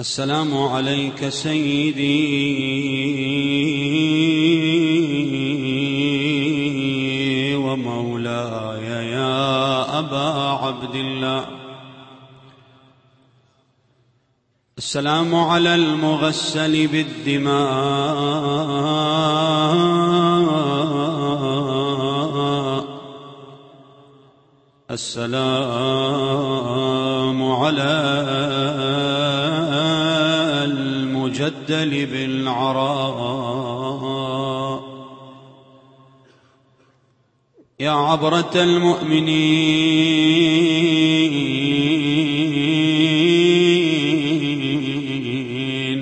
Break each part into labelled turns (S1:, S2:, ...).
S1: السلام عليك سيدي. ومولاي يا أبا عبد الله. السلام على المغسل بالدماء. السلام على المجدل بالعراء يا عبرة المؤمنين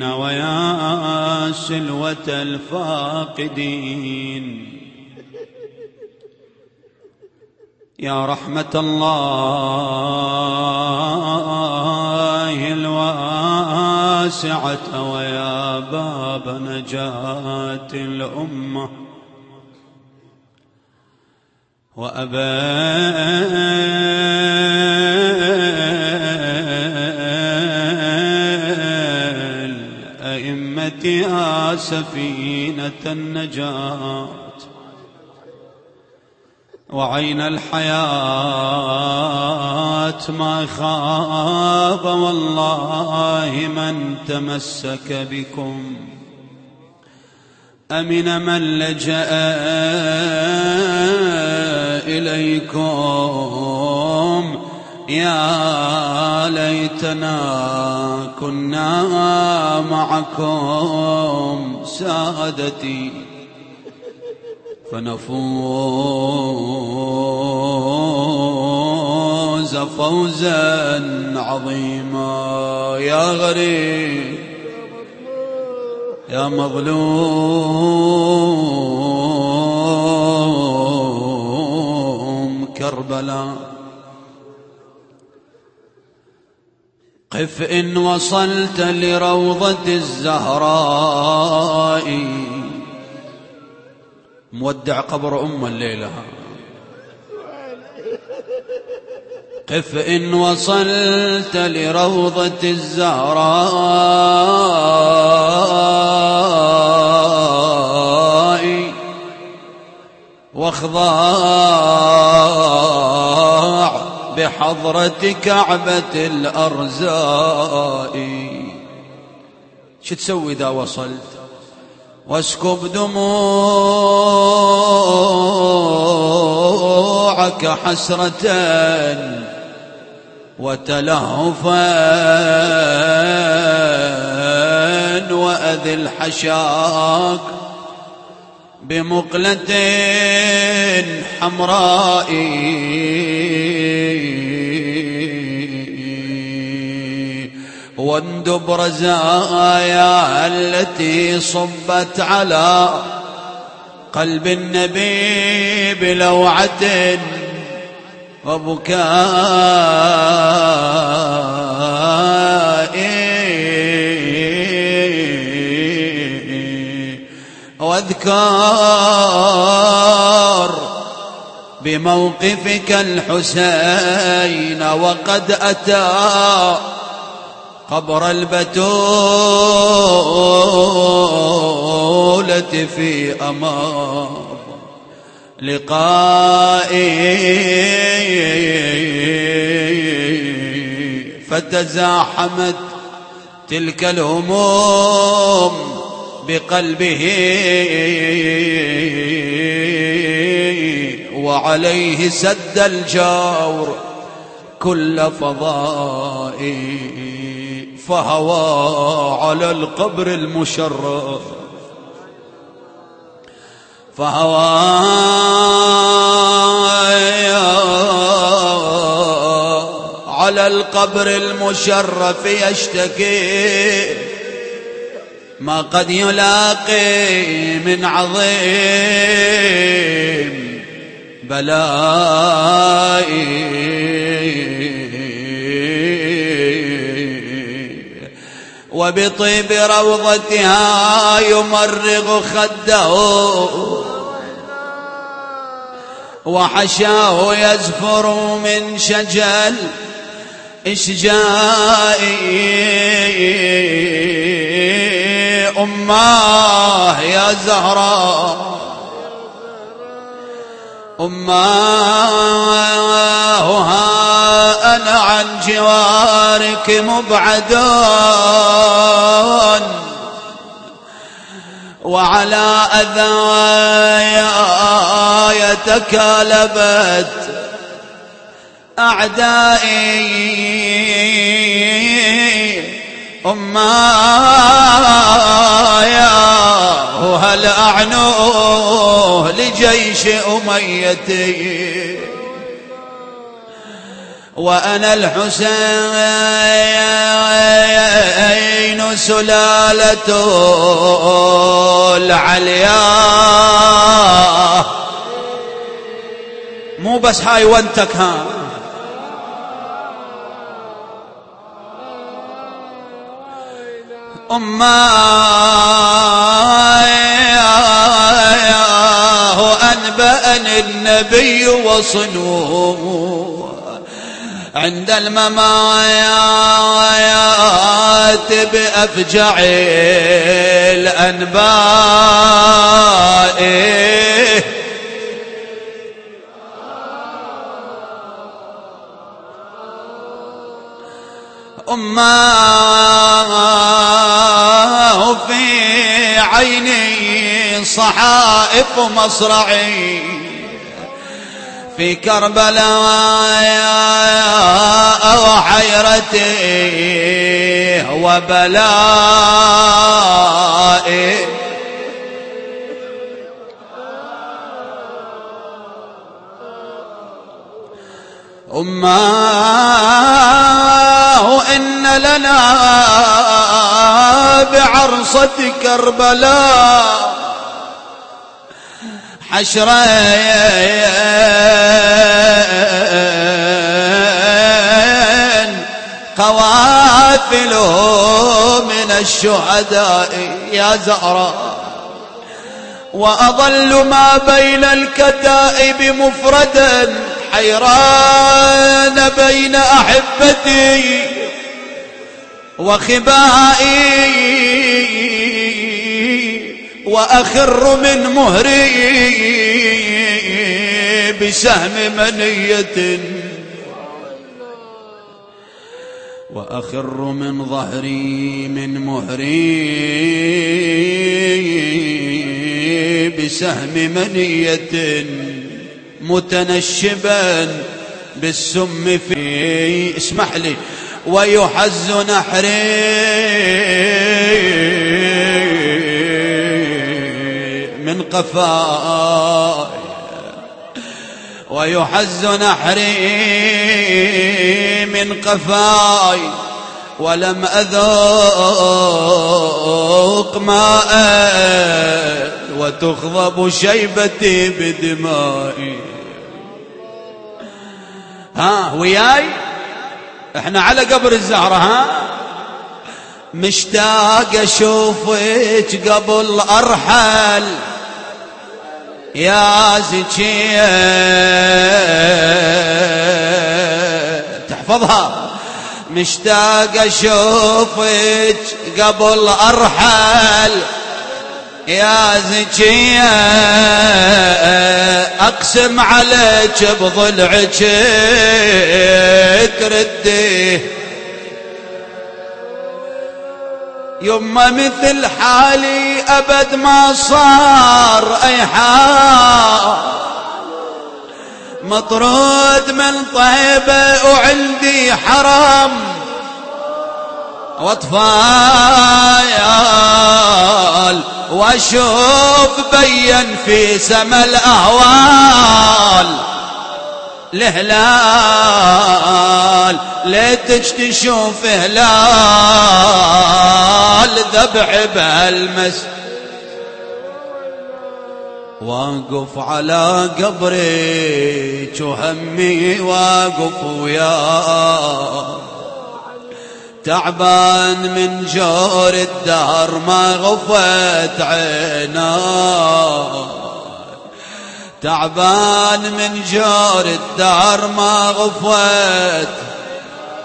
S1: ويا سلوة الفاقدين. يا رحمة الله الواسعة ويا باب نجاة الأمة. وأبا الأئمة سفينة النجاة. وعين الحياة ما خاب والله من تمسك بكم. أمن من لجأ إليكم. يا ليتنا كنا معكم. سادتي فنفوز فوزا عظيما. يا غريب يا مظلوم. كربلاء. قف إن وصلت لروضة الزهراء. مودع قبر أم الليلة. قف إن وصلت لروضة الزهراء واخضاع بحضرة كعبة الأرزاء. شو تسوي إذا وصلت؟ واسكب دموعك حسرة وتلهفا وأذل حشاك بمقلة حمراء واندب رزايا التي صبت على قلب النبي بلوعة وبكاء. واذكار بموقفك الحسين وقد أتى قبر البتولة في أمام لقائي فتزاحمت تلك الهموم بقلبه وعليه سد الجور كل فضائي فهوى على القبر المشرف. فهوى على القبر المشرف يشتكي ما قد يلاقي من عظيم بلائي. وبطيب روضتها يمرغ خده. وحشاه يزفر من شجل إشجائي أماه يا زهراء. أماه ها أنا عن جوارك مبعدون. وعلى أذايا يتكالبت أعدائي. أمايا وهل أعنوه لجيش أميتي؟ وأنا الحسين سلالة العليا. مو بس هاي وانتك ها. أماه أنبأني النبي وصنوه عند الممايات بأفجع الأنباء. أماه في عيني صحائف مصرعي في كربلاء وحيرتي وبلائي أماه إن لنا بعرصة كربلاء. حشرين قوافل من الشهداء يا زهراء وأضل ما بين الكتائب مفردا. حيران بين أحبتي وخبائي وأخر من مهري بسهم منية وأخر من ظهري من مهري بسهم منية متنشبا بالسم في اسمح لي ويحز نحري من قفاي ويحز نحري من قفاي ولم أذوق ماء وتخضب شيبتي بدمائي. ها وياي؟ إحنا على قبر الزهرة ها؟ مشتاق أشوفك قبل أرحل. يا زكية تحفظها. مشتاق أشوفك قبل أرحل. يا زكية أقسم عليك بضلعك ترديه يما مثل حالي أبد ما صار أي حال. مطرود من طيبة وعندي حرم واطفال واشوف بين في سما الأهوال. الهلال ليتك تشوف هلال؟ ذبح بهالمس. واقف على قبرك وهمي واقف وياه. تعبان من جور الدهر ما غفت عيناه. تعبان من جور الدار ما غفت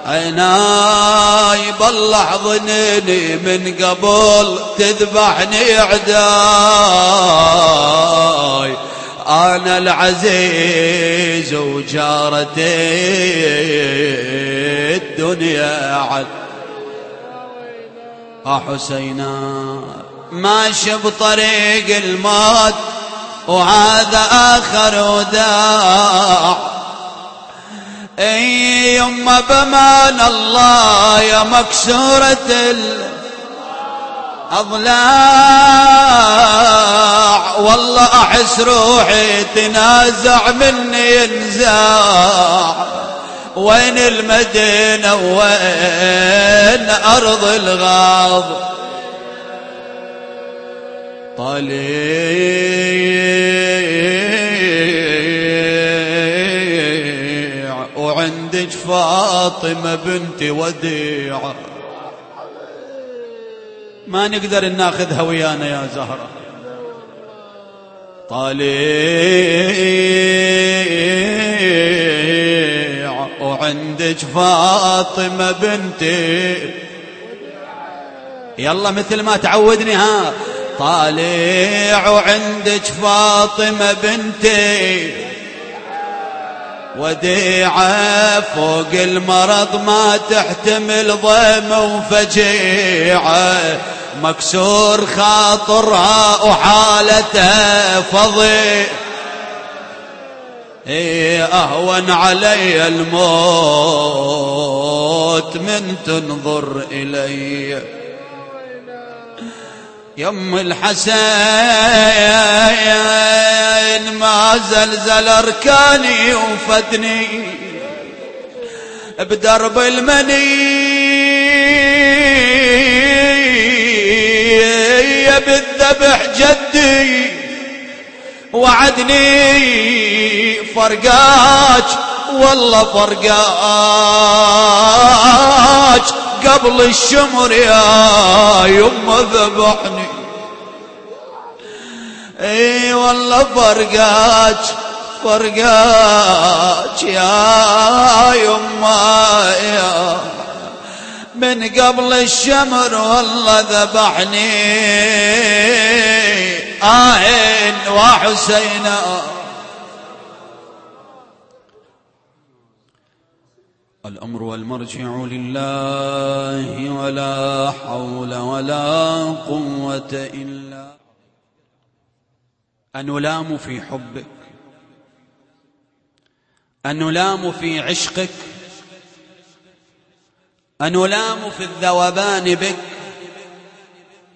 S1: عيناي. بالله ظنيني من قبل تذبحني عداي أنا العزيز وجارتي الدنيا عد حسينا ماشي بطريق الموت وهذا آخر وداع. إي يما بمان الله يا مكسورة الأضلاع. والله أحس روحي تنازع مني ينزاع. وين المدينة وين أرض الغاض؟ طليع وعندك فاطمة بنت وديعة ما نقدر ناخذها ويانا يا زهرة. طليع وعندك فاطمة بنتي يلا مثل ما تعودني ها. طالع وعندك فاطمة بنتي وديعة فوق المرض ما تحتمل ضيم وفجيعة. مكسور خاطرها وحالته فضي إيه أهون علي الموت من تنظر إلي. يم الحسين ما زلزل أركاني وفدني بدرب المني. بالذبح جدي. وعدني فرقاج والله فرقاج. قبل الشمر يا يما ذبحني. اي والله فرقاج فرقاج يا يما يا. من قبل الشمر والله ذبحني. آهن وحسينا الأمر والمرجع لله ولا حول ولا قوة إلا أنلام في حبك أنلام في عشقك أنلام في الذوبان بك.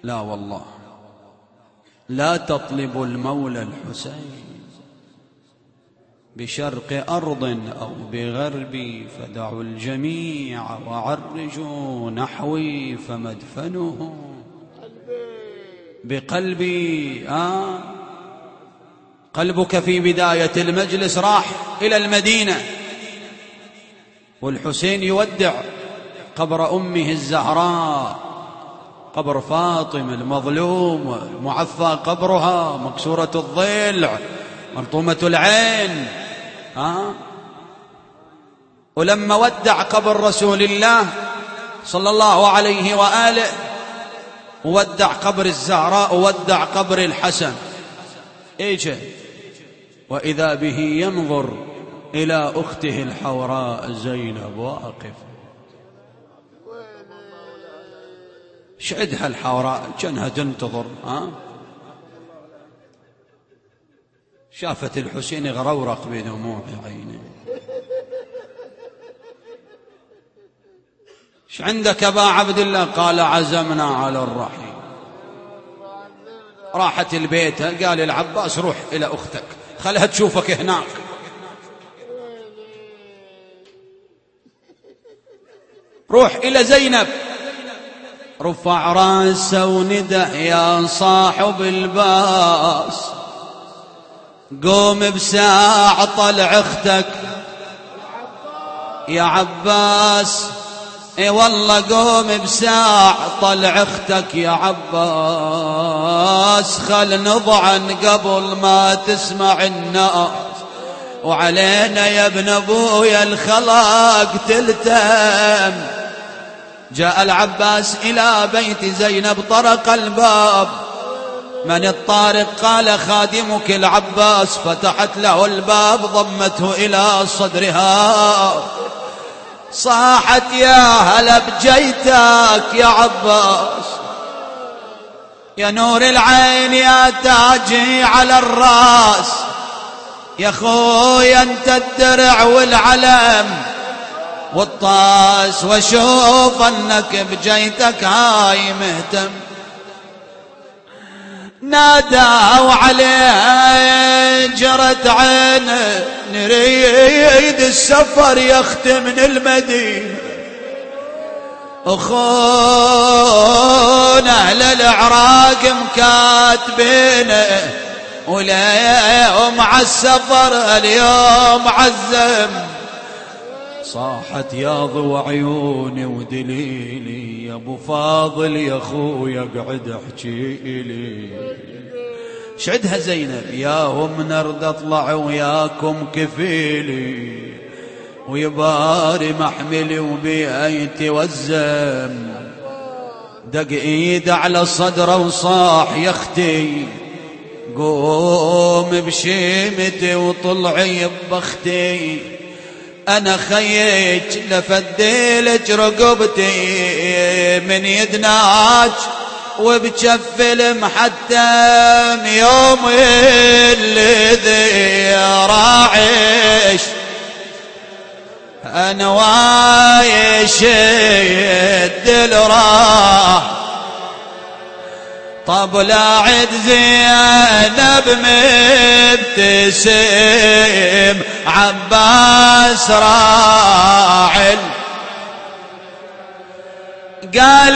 S1: لا والله. لا تطلب المولى الحسين بشرق أرض أو بغرب فدعوا الجميع وعرجوا نحوي فمدفنه بقلبي آه قلبك في بداية المجلس راح إلى المدينة. والحسين يودع قبر أمه الزهراء. قبر فاطمة المظلوم المعفى قبرها مكسورة الضلع مرطومة العين. ها؟ ولما ودع قبر رسول الله صلى الله عليه وآله ودع قبر الزهراء وودع قبر الحسن. إيش وإذا به ينظر إلى أخته الحوراء زينب واقف. شعدها الحوراء كأنها تنتظر ها؟ شافت الحسين غرورق بدموع عينه. إيش عندك أبا عبد الله؟ قال عزمنا على الرحيل. راحت البيت قال العباس روح إلى أختك خلها تشوفك هناك. روح إلى زينب. رفع راسه وندى يا صاحب الباس. قوم بساعة طلع أختك يا عباس. إي والله قوم بساع طلع أختك يا عباس. خل نضعن قبل ما تسمع الناس. وعلينا يا ابن أبويا الخلاق تلتم. جاء العباس إلى بيت زينب طرق الباب. من الطارق قال خادمك العباس فتحت له الباب ضمته إلى صدرها. صاحت يا هلا بجيتك يا عباس. يا نور العين يا تاجي على الراس. يا خويا أنت الدرع والعلم. والطاس واشوف أنك بجيتك هاي مهتم نادوا عليه جرت عينه نريد السفر يختم من المدينة. أخونا أهل العراق مكاتبينه واليوم على السفر اليوم عزم. صاحت يا ضو عيوني ودليلي يا أبو فاضل يا اخويا أقعد أحكي لي. شعدها زينب ياهم نرد أطلع وياكم كفيلي. ويباري محملي وبيئتي والزم دق ايده على صدره وصاح يا أختي. قوم بشيمتي وطلعي ببختي. أنا خيج لفديلك رقبتي من يدناك وبجف محتم يوم الذي راعش. أنا وايش الدلراه طب عد زينب مبتسم عباس راعل. قال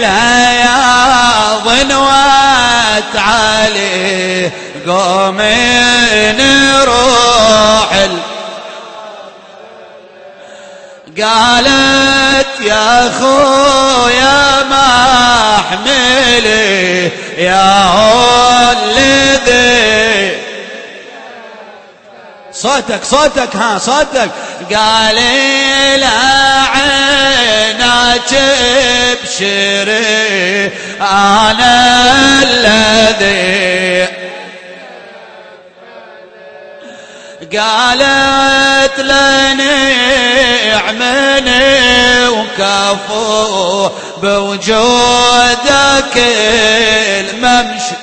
S1: لها يا ظنوات علي قوم نروح قالت يا خويا ما أحملي يا الذي صوتك صوتك ها صوتك. قال لا عينك بشري أنا الذي قالت لني اعمني وكفو بوجودك الممشي.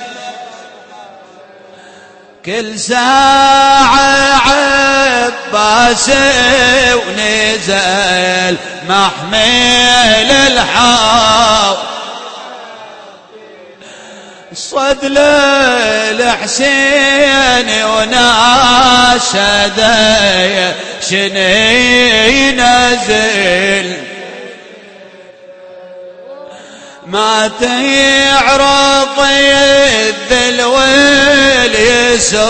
S1: كل ساعة عباس ونزل محمل الحاو صد الحسين وناشد شني نزل ما تعرض الذل واليسور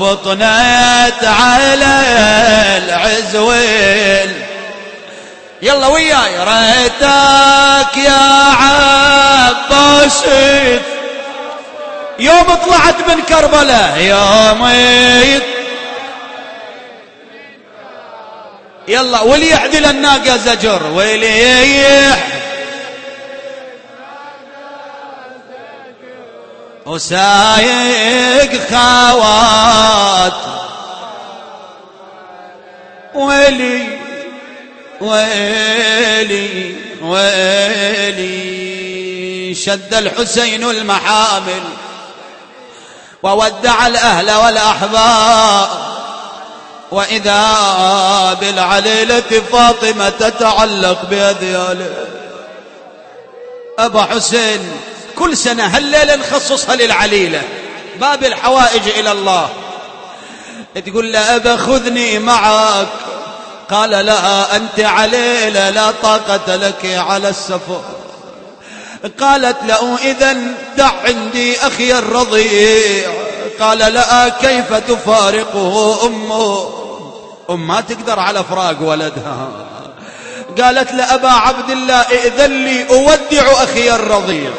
S1: فطنت على العزويل. يلا وياي. ريتك يا عباس. يوم طلعت من كربلاء يوم يلا وليعدل الناقة زجر. وليح وسايق خوات. ولي ويلي ويلي. شد الحسين المحامل وودع الأهل والأحباب. وإذا بالعليلة فاطمة تتعلق بأذياله أبا حسين كل سنة هالليلة نخصصها للعليلة. باب الحوائج إلى الله. تقول له أبا خذني معك. قال لها أنت عليلة لا طاقة لك على السفر. قالت له إذا دع عندي أخي الرضيع. قال لا كيف تفارقه أمه؟ أم ما تقدر على فراق ولدها. قالت لأبا عبد الله ائذن لي أودع أخي الرضيع.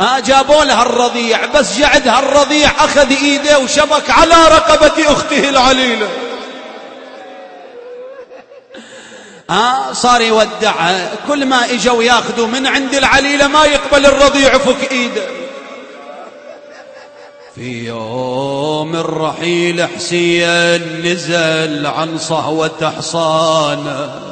S1: آه جابوا لها الرضيع بس جعدها الرضيع أخذ إيده وشبك على رقبة أخته العليلة. آه صار يودعها كل ما إجوا ياخذوا من عند العليلة ما يقبل الرضيع فك إيده. في يوم الرحيل حسين نزل عن صهوة حصانه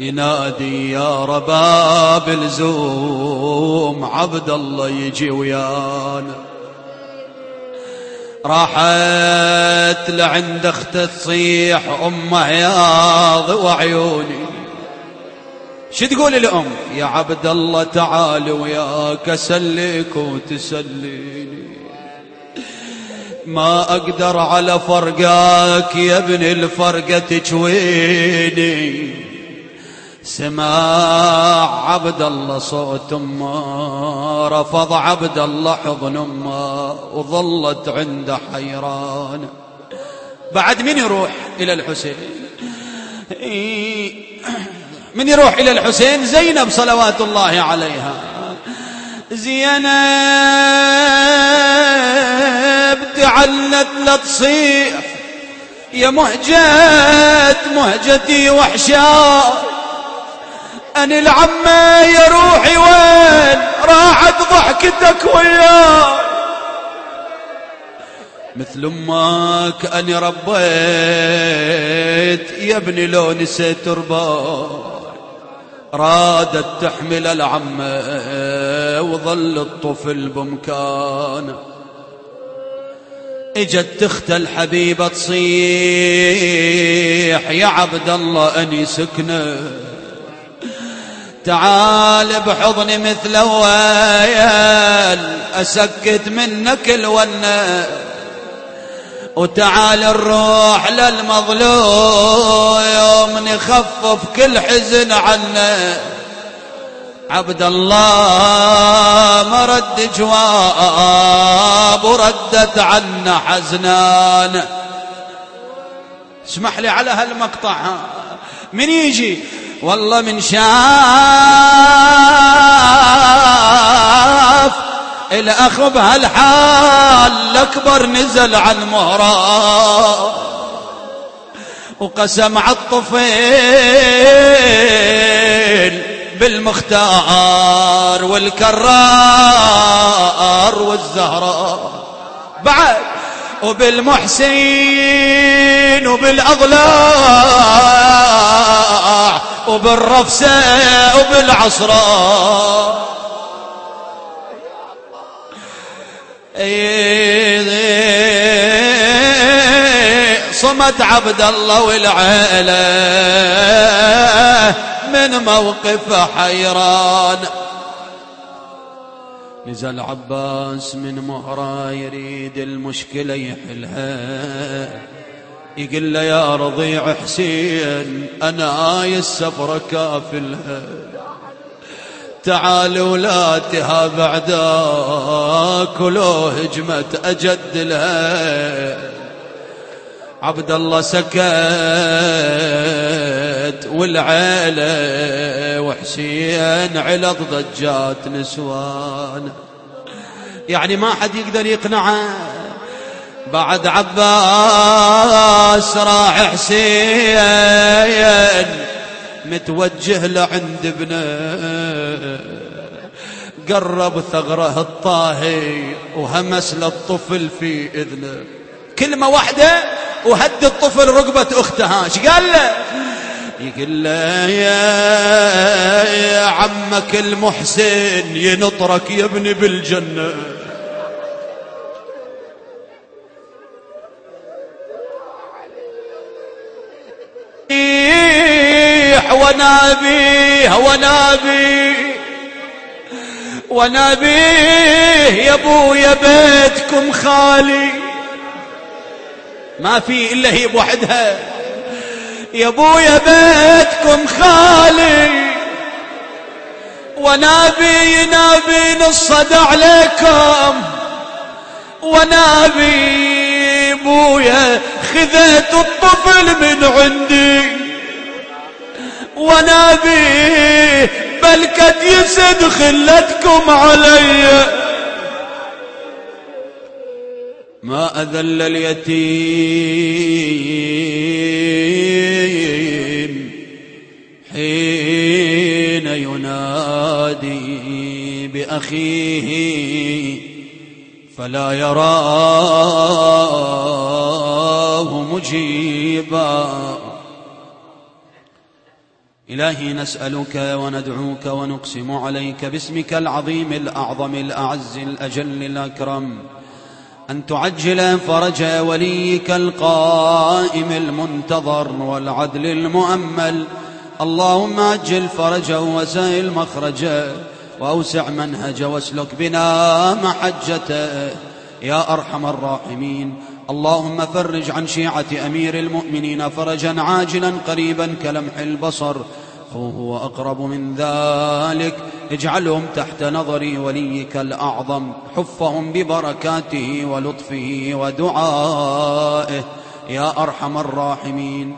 S1: ينادي يا رباب الزوم عبد الله يجي ويانا. راحت لعند اخته تصيح أم عياض وعيوني. شو تقول الام يا عبد الله تعال وياك اسلك وتسليني. ما أقدر على فرقاك يا ابن الفرقة تجويني سماع عبد الله صوت أمه رفض عبد الله حضن أمه وظلت عنده حيران. بعد من يروح إلى الحسين؟ من يروح إلى الحسين؟ زينب صلوات الله عليها. زينب تعلت لا تصيح. يا مهجة مهجتي وحشاء أن العمة يا روحي وين؟ راحت ضحكتك وياي. مثل أمك أني ربيت يا ابني لو نسيت ترباي رادت تحمل العمة وظل الطفل بمكانه. إجت تخت الحبيبة تصيح يا عبد الله أني سكنه. تعال بحضني مثل ويل أسكت منك الونة. وتعال نروح للمظلوم نخفف كل حزن عنه عبد الله ما رد جواب وردت عنا حزنان. اسمح لي على هالمقطع. من يجي؟ والله من شاف الأخ بهالحال الأكبر نزل عن مهرا وقسم عالطفيل بالمختار والكرار والزهراء بعد وبالمحسن وبالأضلاع وبالرفسة وبالعصرة. صمت عبد الله والعيلة من موقف حيران. نزل عباس من مهرة يريد المشكلة يحلها. يقول له يا رضيع حسين أنا آي السفرة كافلها. تعال ولاتها بعداك ولو هجمت أجدلها عبد الله سكت والعيلة وحسين على ضجات نسوان. يعني ما حد يقدر يقنعه. بعد عباس راح حسين متوجه لعند ابنه. قرب ثغره الطاهي وهمس للطفل في إذنه. كلمة واحدة وهد الطفل رقبة اختها إيش قال له؟ يقول له يا, يا عمك المحسن ينطرك يا ابني بالجنة. ونابيه ونابيه ونابيه يا ابويا بيتكم خالي. ما في إلا هي بوحدها. يا ابويا بيتكم خالي. ونابي نابي نصد عليكم. ونابي ابويا خذيت الطفل من عندي. ونابيه بل قد يسد خلتكم علي. ما أذل اليتيم حين ينادي بأخيه فلا يراه مجيبا. إلهي نسألك وندعوك ونقسم عليك باسمك العظيم الأعظم الأعز الأجل الأكرم. أن تعجل فرج وليك القائم المنتظر والعدل المؤمل. اللهم أجل فرجه وسائل مخرجه وأوسع منهجه واسلك بنا محجته يا أرحم الراحمين. اللهم فرج عن شيعة أمير المؤمنين فرجا عاجلا قريبا كلمح البصر. هو أقرب من ذلك. اجعلهم تحت نظر وليك الأعظم. حفهم ببركاته ولطفه ودعائه. يا أرحم الراحمين.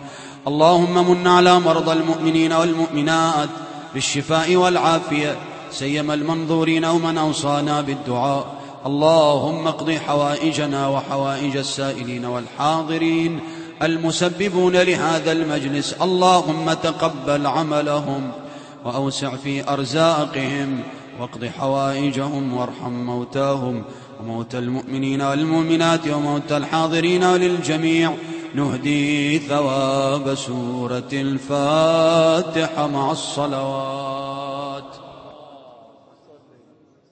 S1: اللهم من على مرضى المؤمنين والمؤمنات بالشفاء والعافية. سيما المنظورين ومن أوصانا بالدعاء. اللهم اقض حوائجنا وحوائج السائلين والحاضرين. المسببون لهذا المجلس. اللهم تقبل عملهم وأوسع في أرزاقهم واقض حوائجهم وارحم موتاهم وموتى المؤمنين والمؤمنات وموتى الحاضرين وللجميع. نهدي ثواب سورة الفاتحة مع الصلوات.